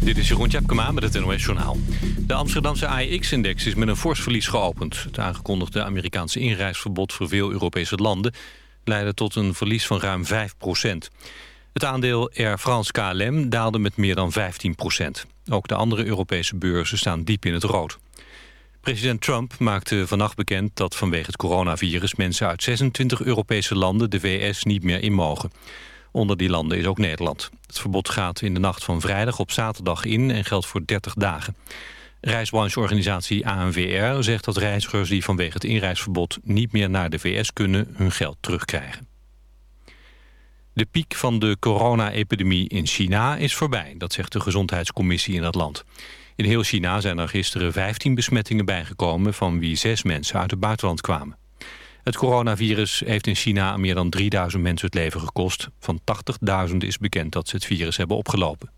Dit is Jeroen Tjepkema met het NOS Journaal. De Amsterdamse AEX-index is met een fors verlies geopend. Het aangekondigde Amerikaanse inreisverbod voor veel Europese landen... leidde tot een verlies van ruim 5% Het aandeel Air France KLM daalde met meer dan 15% Ook de andere Europese beurzen staan diep in het rood. President Trump maakte vannacht bekend dat vanwege het coronavirus... mensen uit 26 Europese landen de VS niet meer in mogen. Onder die landen is ook Nederland. Het verbod gaat in de nacht van vrijdag op zaterdag in en geldt voor 30 dagen. Reisbrancheorganisatie ANVR zegt dat reizigers die vanwege het inreisverbod niet meer naar de VS kunnen hun geld terugkrijgen. De piek van de corona-epidemie in China is voorbij, dat zegt de gezondheidscommissie in dat land. In heel China zijn er gisteren 15 besmettingen bijgekomen... van wie zes mensen uit het buitenland kwamen. Het coronavirus heeft in China meer dan 3000 mensen het leven gekost. Van 80.000 is bekend dat ze het virus hebben opgelopen.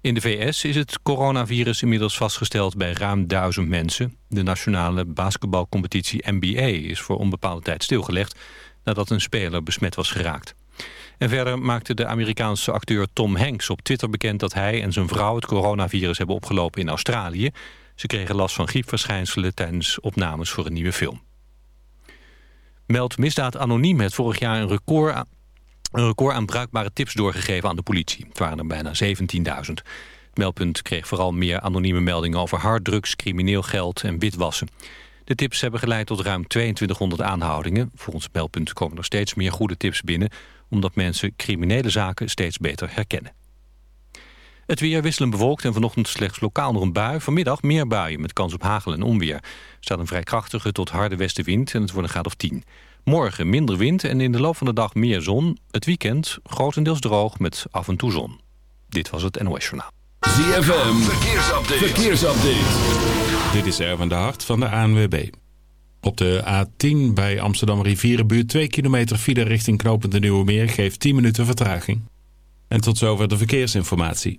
In de VS is het coronavirus inmiddels vastgesteld bij ruim 1000 mensen. De nationale basketbalcompetitie NBA is voor onbepaalde tijd stilgelegd... nadat een speler besmet was geraakt. En verder maakte de Amerikaanse acteur Tom Hanks op Twitter bekend... dat hij en zijn vrouw het coronavirus hebben opgelopen in Australië. Ze kregen last van griepverschijnselen tijdens opnames voor een nieuwe film. Meld Misdaad Anoniem heeft vorig jaar een record, een record aan bruikbare tips doorgegeven aan de politie. Het waren er bijna 17.000. Het meldpunt kreeg vooral meer anonieme meldingen over harddrugs, crimineel geld en witwassen. De tips hebben geleid tot ruim 2200 aanhoudingen. Volgens het meldpunt komen er steeds meer goede tips binnen... omdat mensen criminele zaken steeds beter herkennen. Het weer wisselen bewolkt en vanochtend slechts lokaal nog een bui. Vanmiddag meer buien met kans op hagel en onweer. Er staat een vrij krachtige tot harde westenwind en het wordt een graad of 10. Morgen minder wind en in de loop van de dag meer zon. Het weekend grotendeels droog met af en toe zon. Dit was het NOS Journaal. ZFM, verkeersupdate. verkeersupdate. Dit is Erwin de Hart van de ANWB. Op de A10 bij Amsterdam Rivierenbuurt 2 kilometer file richting Knopend de Nieuwe Meer geeft 10 minuten vertraging. En tot zover de verkeersinformatie.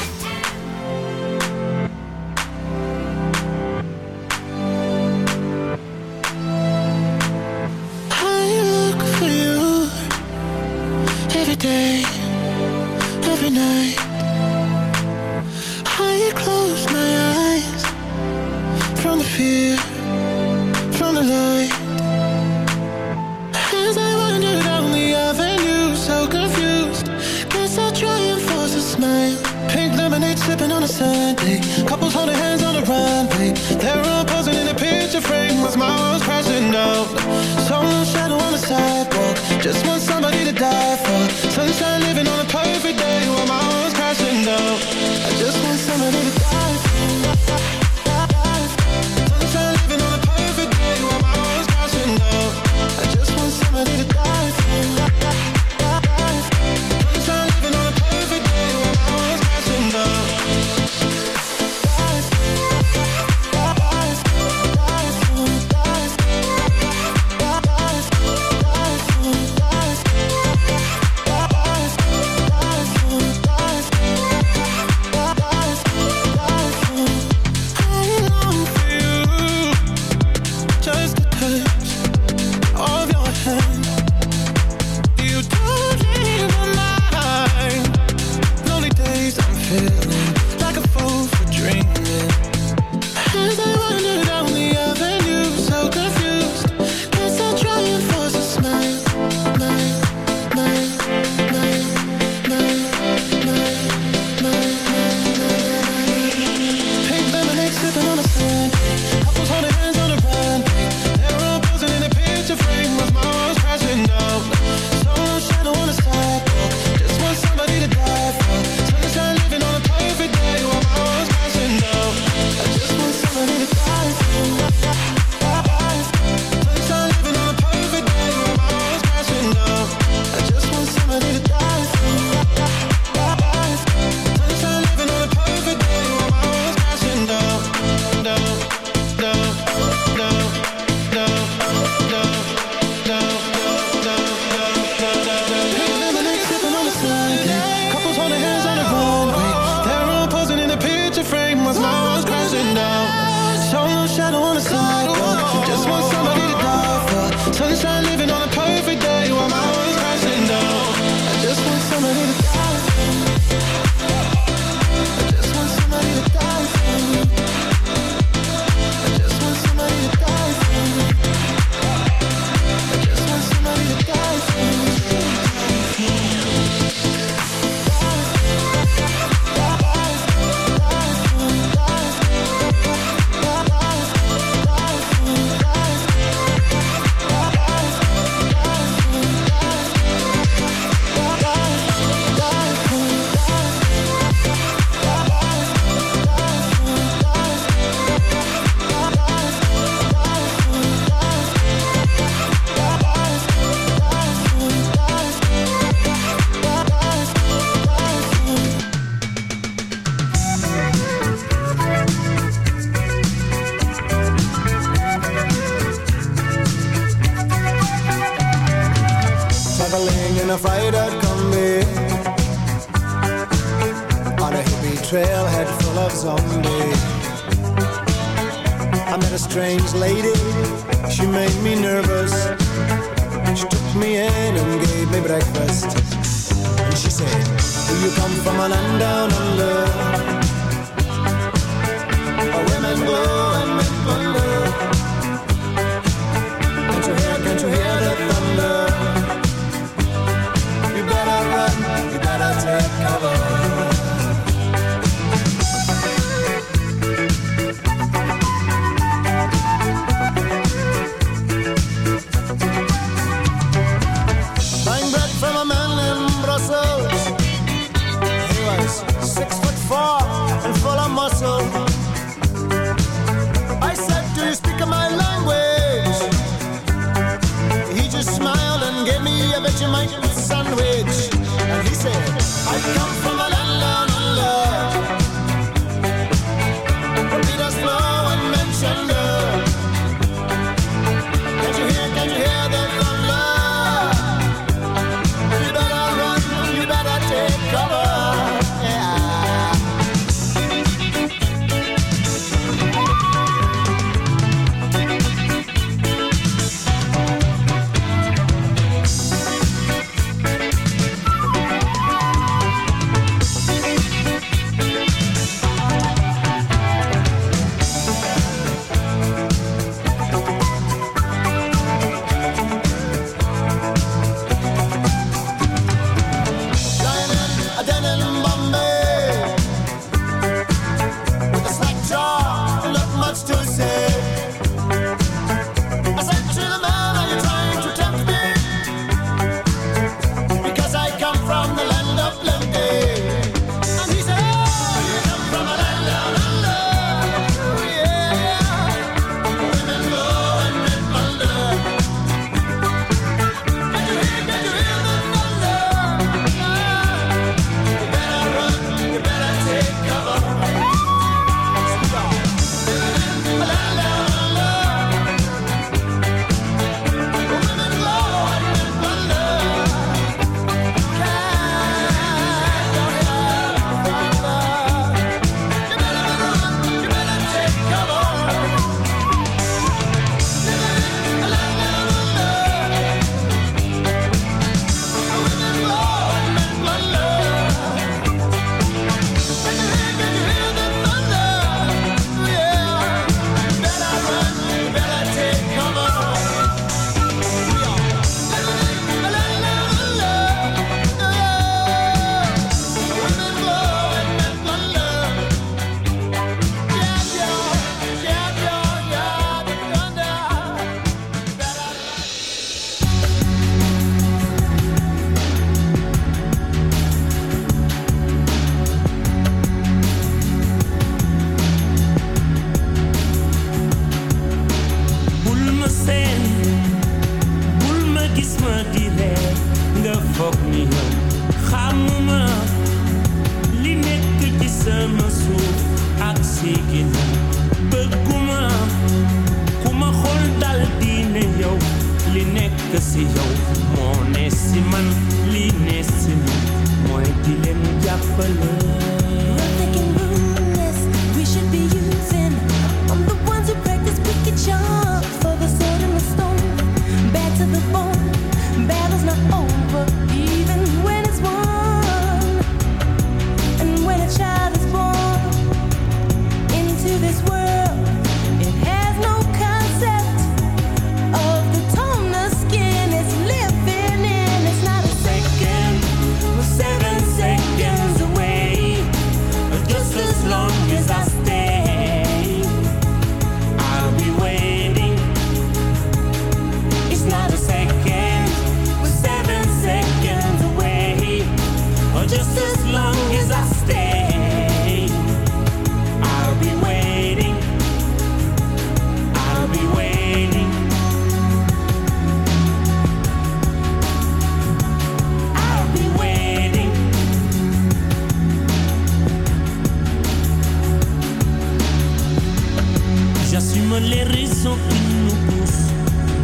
raison qui nous pousse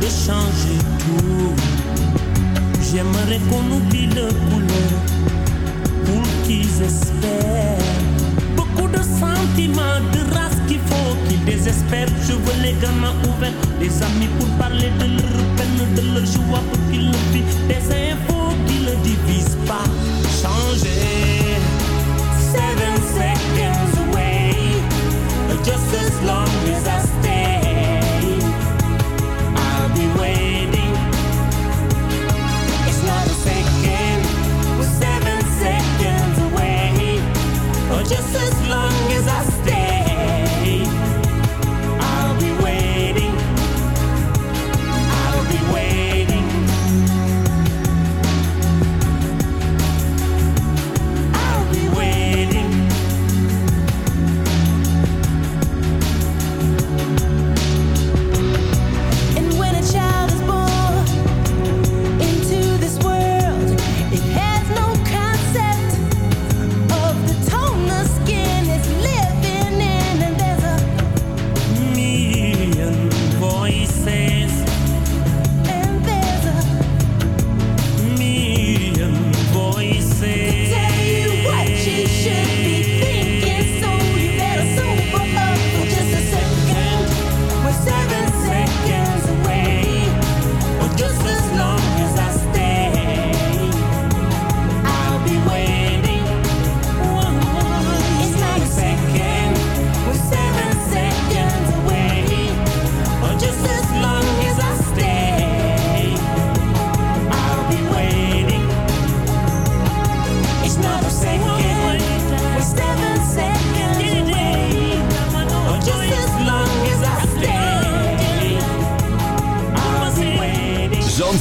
de changer tout. J'aimerais qu'on oublie couleur pour qu'ils espèrent. Beaucoup de sentiments, de race qu'il faut qu'ils désespèrent. Je veux les gamins ouverts, les amis pour parler de leur peine, de leur joie pour qu'ils le vivent. Des infos qui ne divisent pas. Changer. Seven seconds away, just as long as I.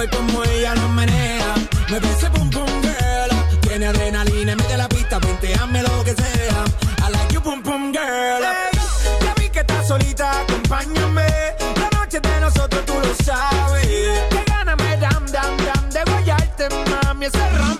ver cómo ella lo menea. Me ese pum pum girl. Tiene adrenalina, mete la pista, venteame lo que sea. I like you pum pum girl. Ya vi que estás solita, acompáñame. La noche de nosotros tú lo sabes. Qué gana me dan, dan, dan de guayarte, mami. Ese ram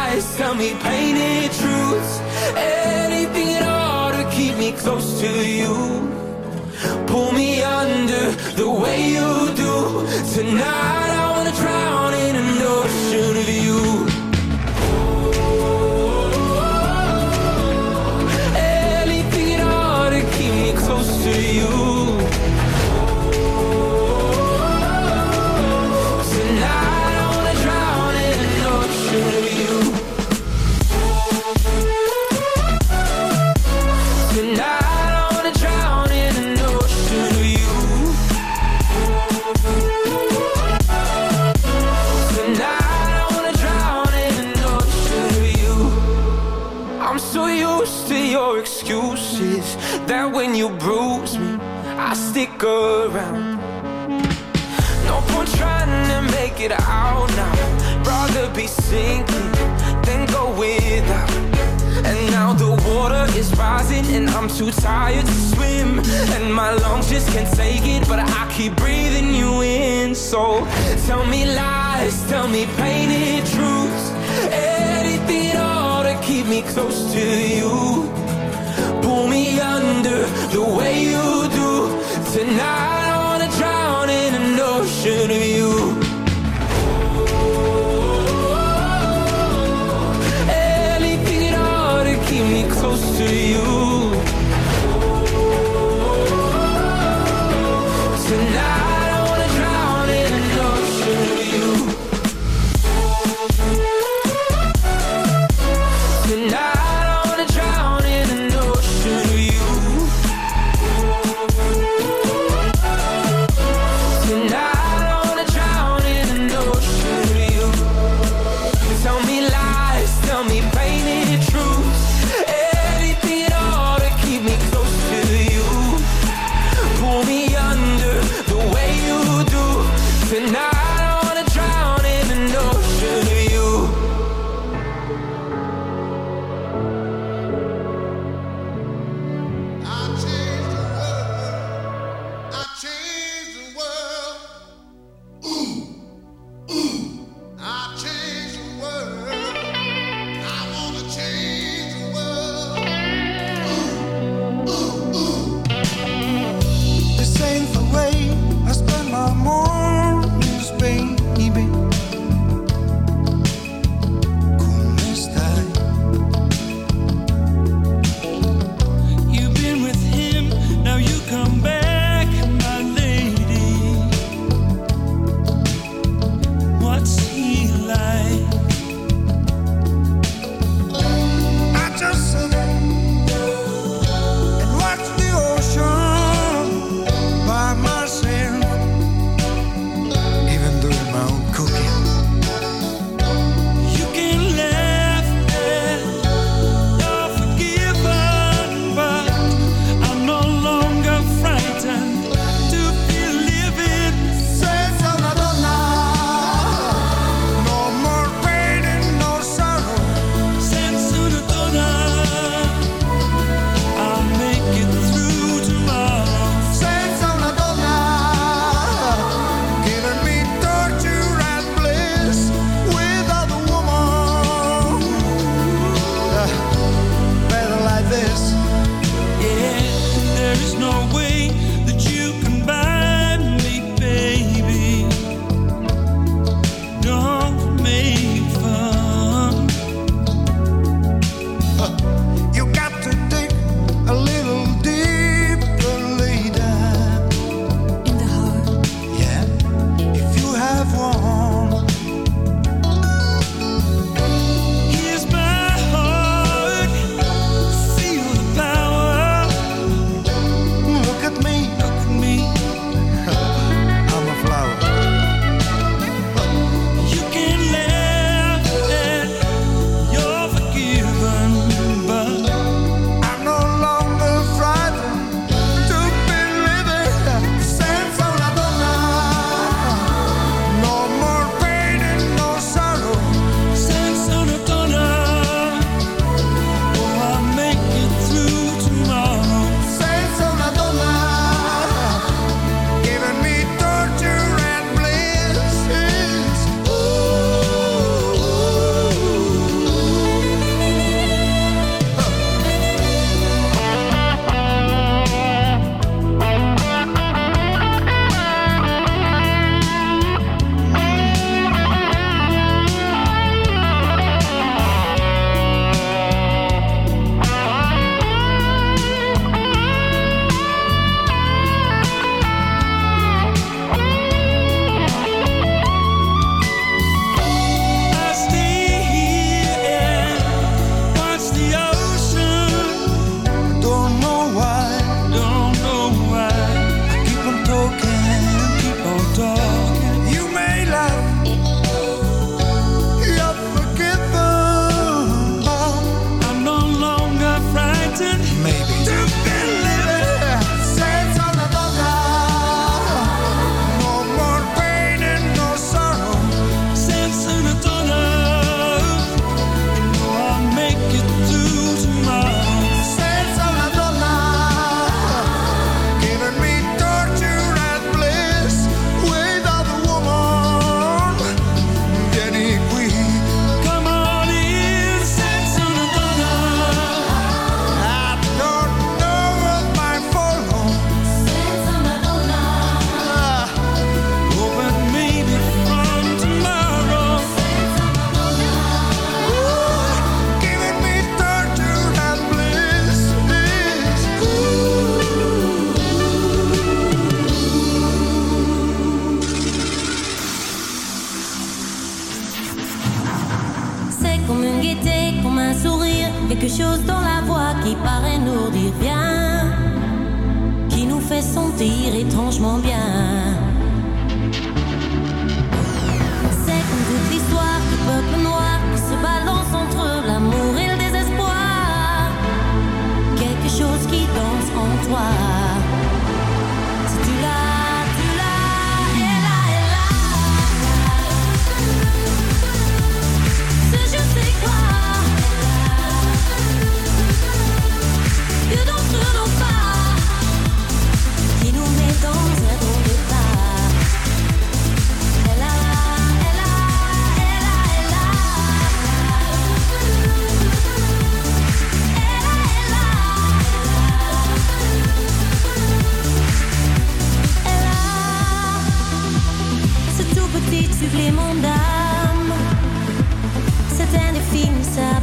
lies, tell me painted truths. Anything at all to keep me close to you. Pull me under the way you do. Tonight I wanna drown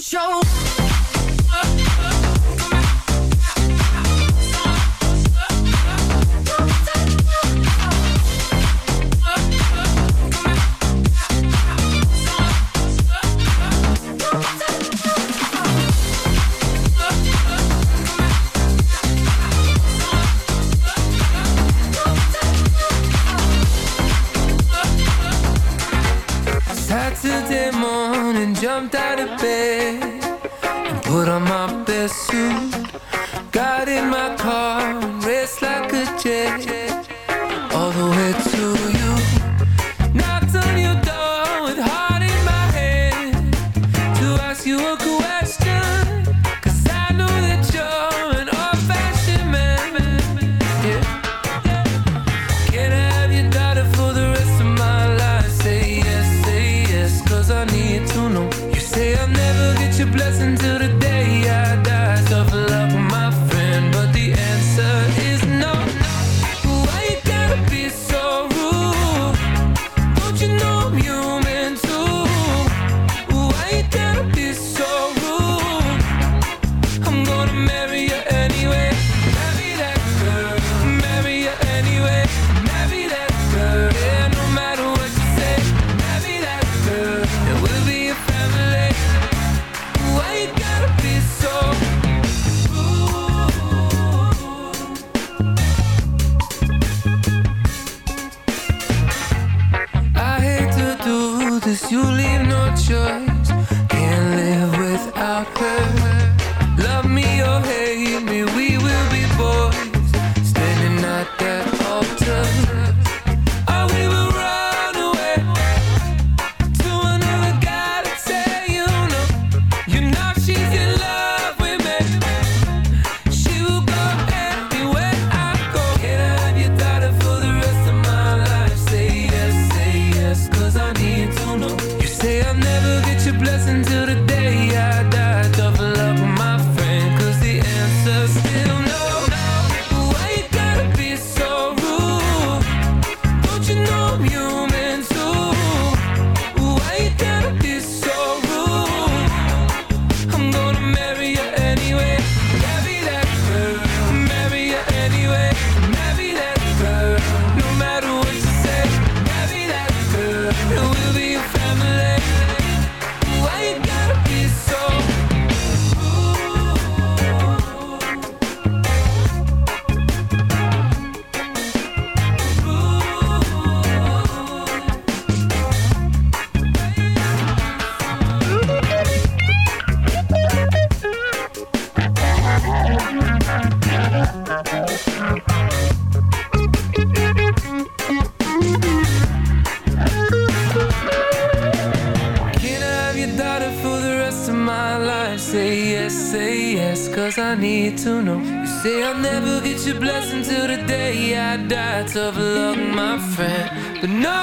show. Tough luck, my friend. But no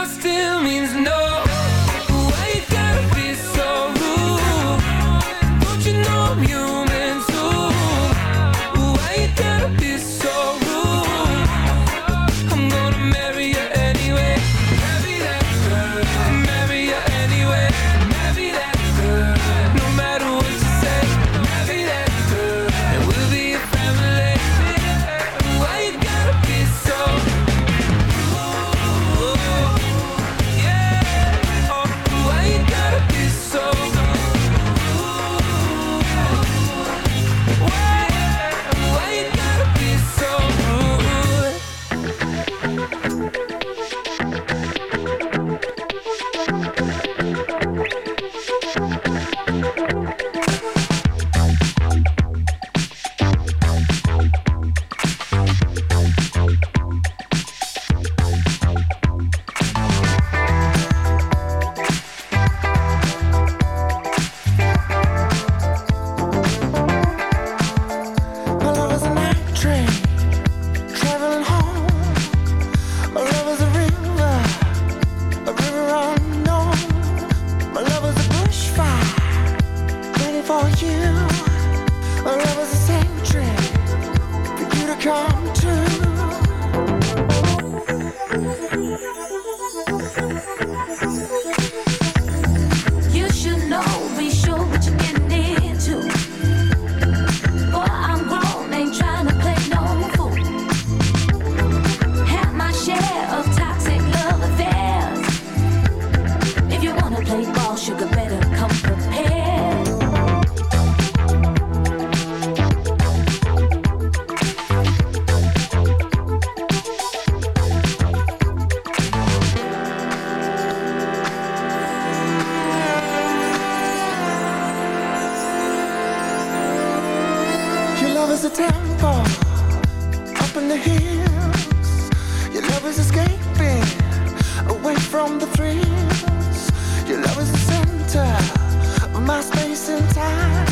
is a tempo up in the hills. Your love is escaping away from the thrills. Your love is the center of my space and time.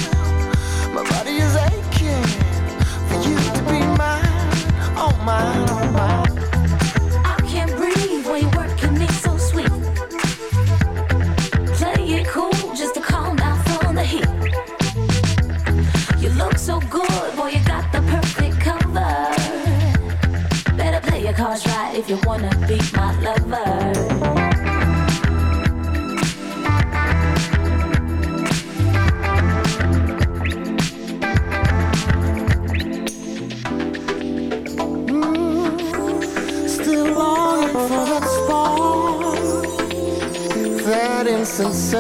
My body is aching for you to be mine, oh mine, oh mine.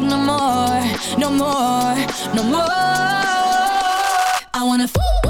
no more, no more, no more. I wanna fool.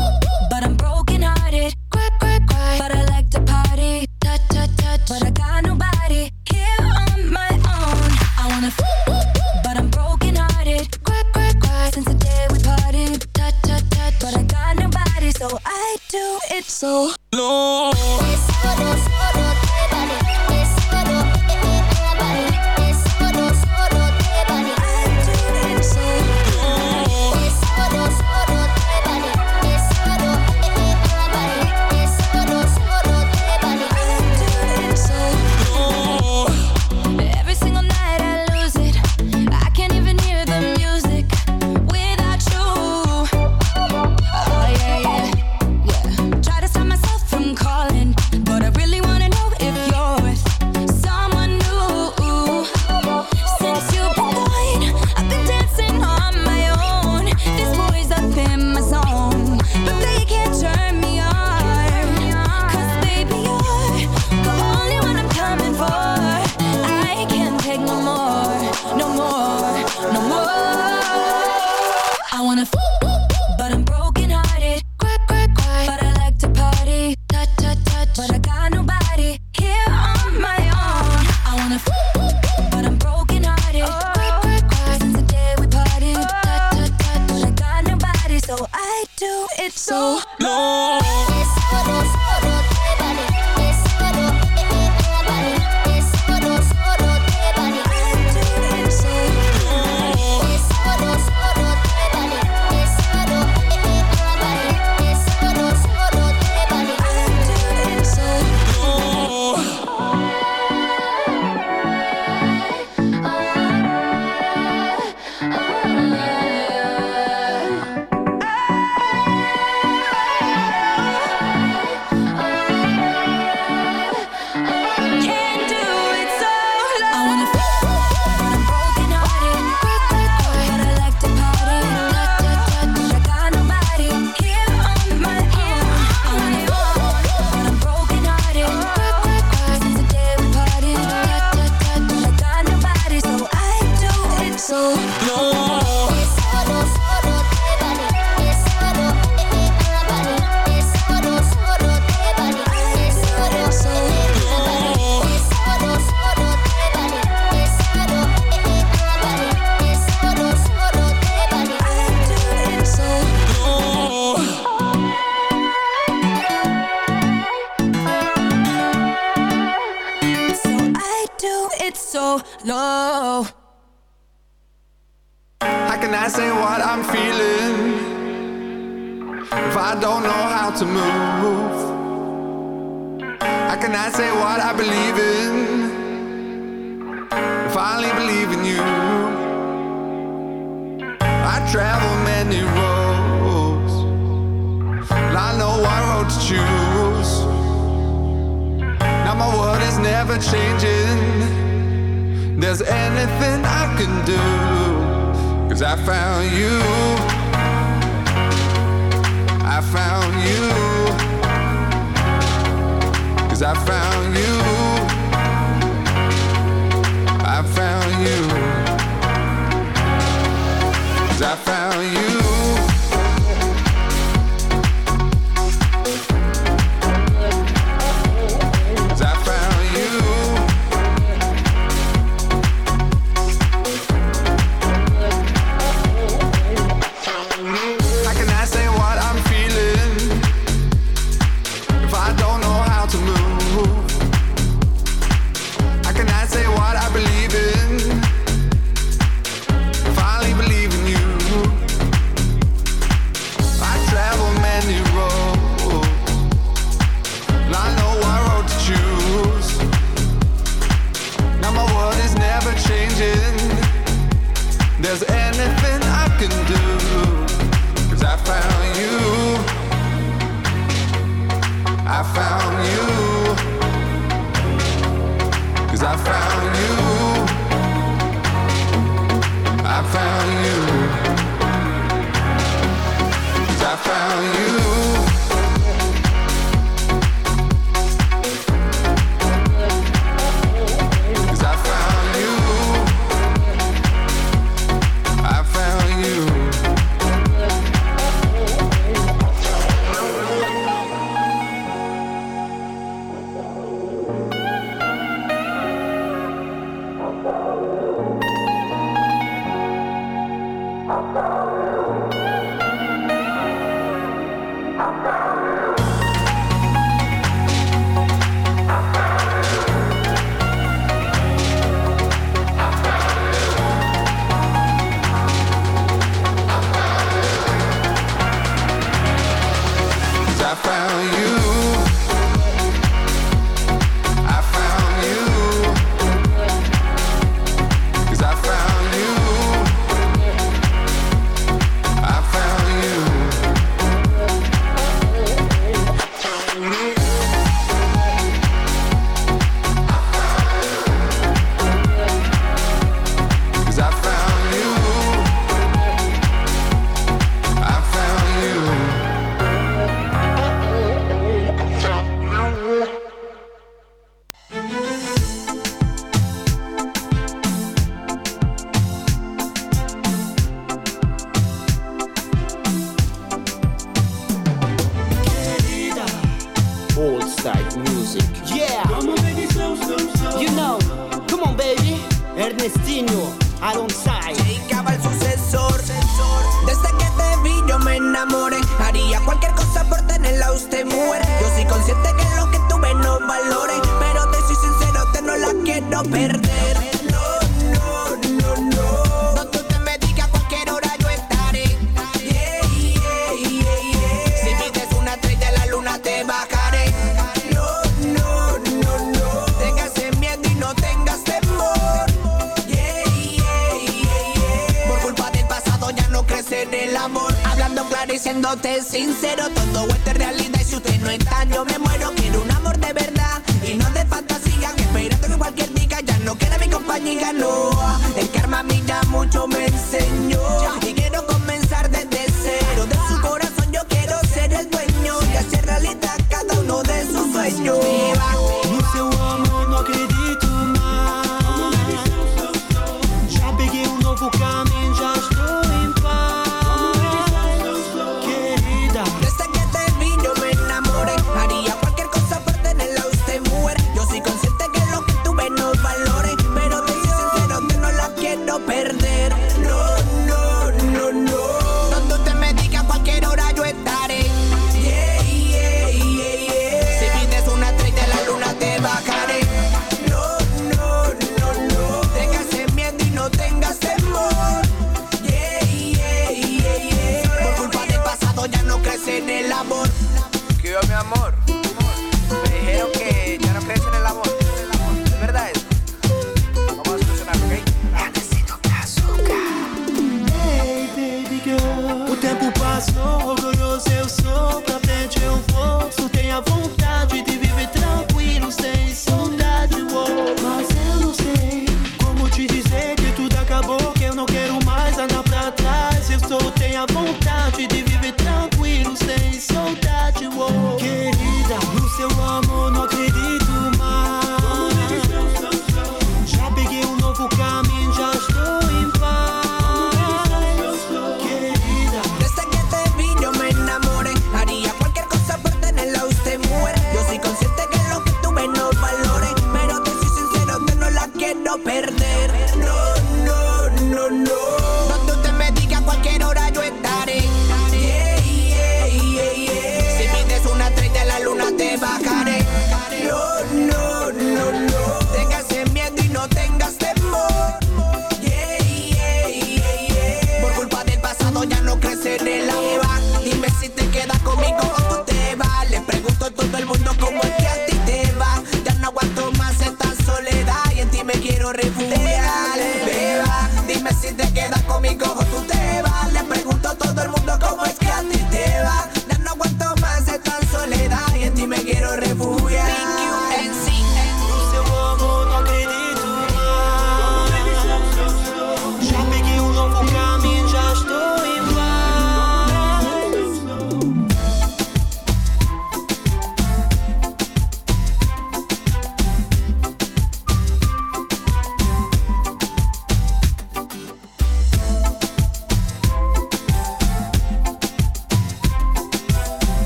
You.